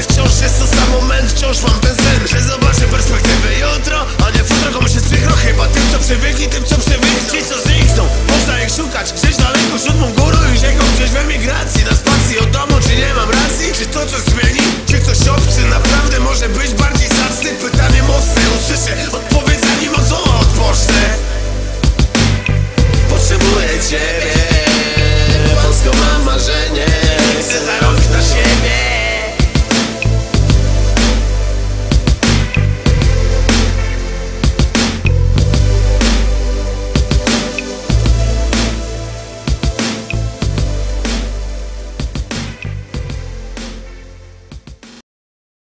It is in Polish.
Wciąż jest to sam moment, wciąż mam ten sen. Że zobaczę perspektywę jutro, a nie futro Komu się przykro? Chyba tym co przywykli, tym co przywykli. Ci co znikną, można ich szukać. Gdzieś daleko, siódmą górą i ziemią Gdzieś w emigracji, na spacji od domu Czy nie mam racji? Czy to coś zmieni? Czy ktoś obcy naprawdę może być bardziej zacny? Pytanie mocne, usłyszę odpowiedź zanim od zła odpocznę. Potrzebuję Ciebie.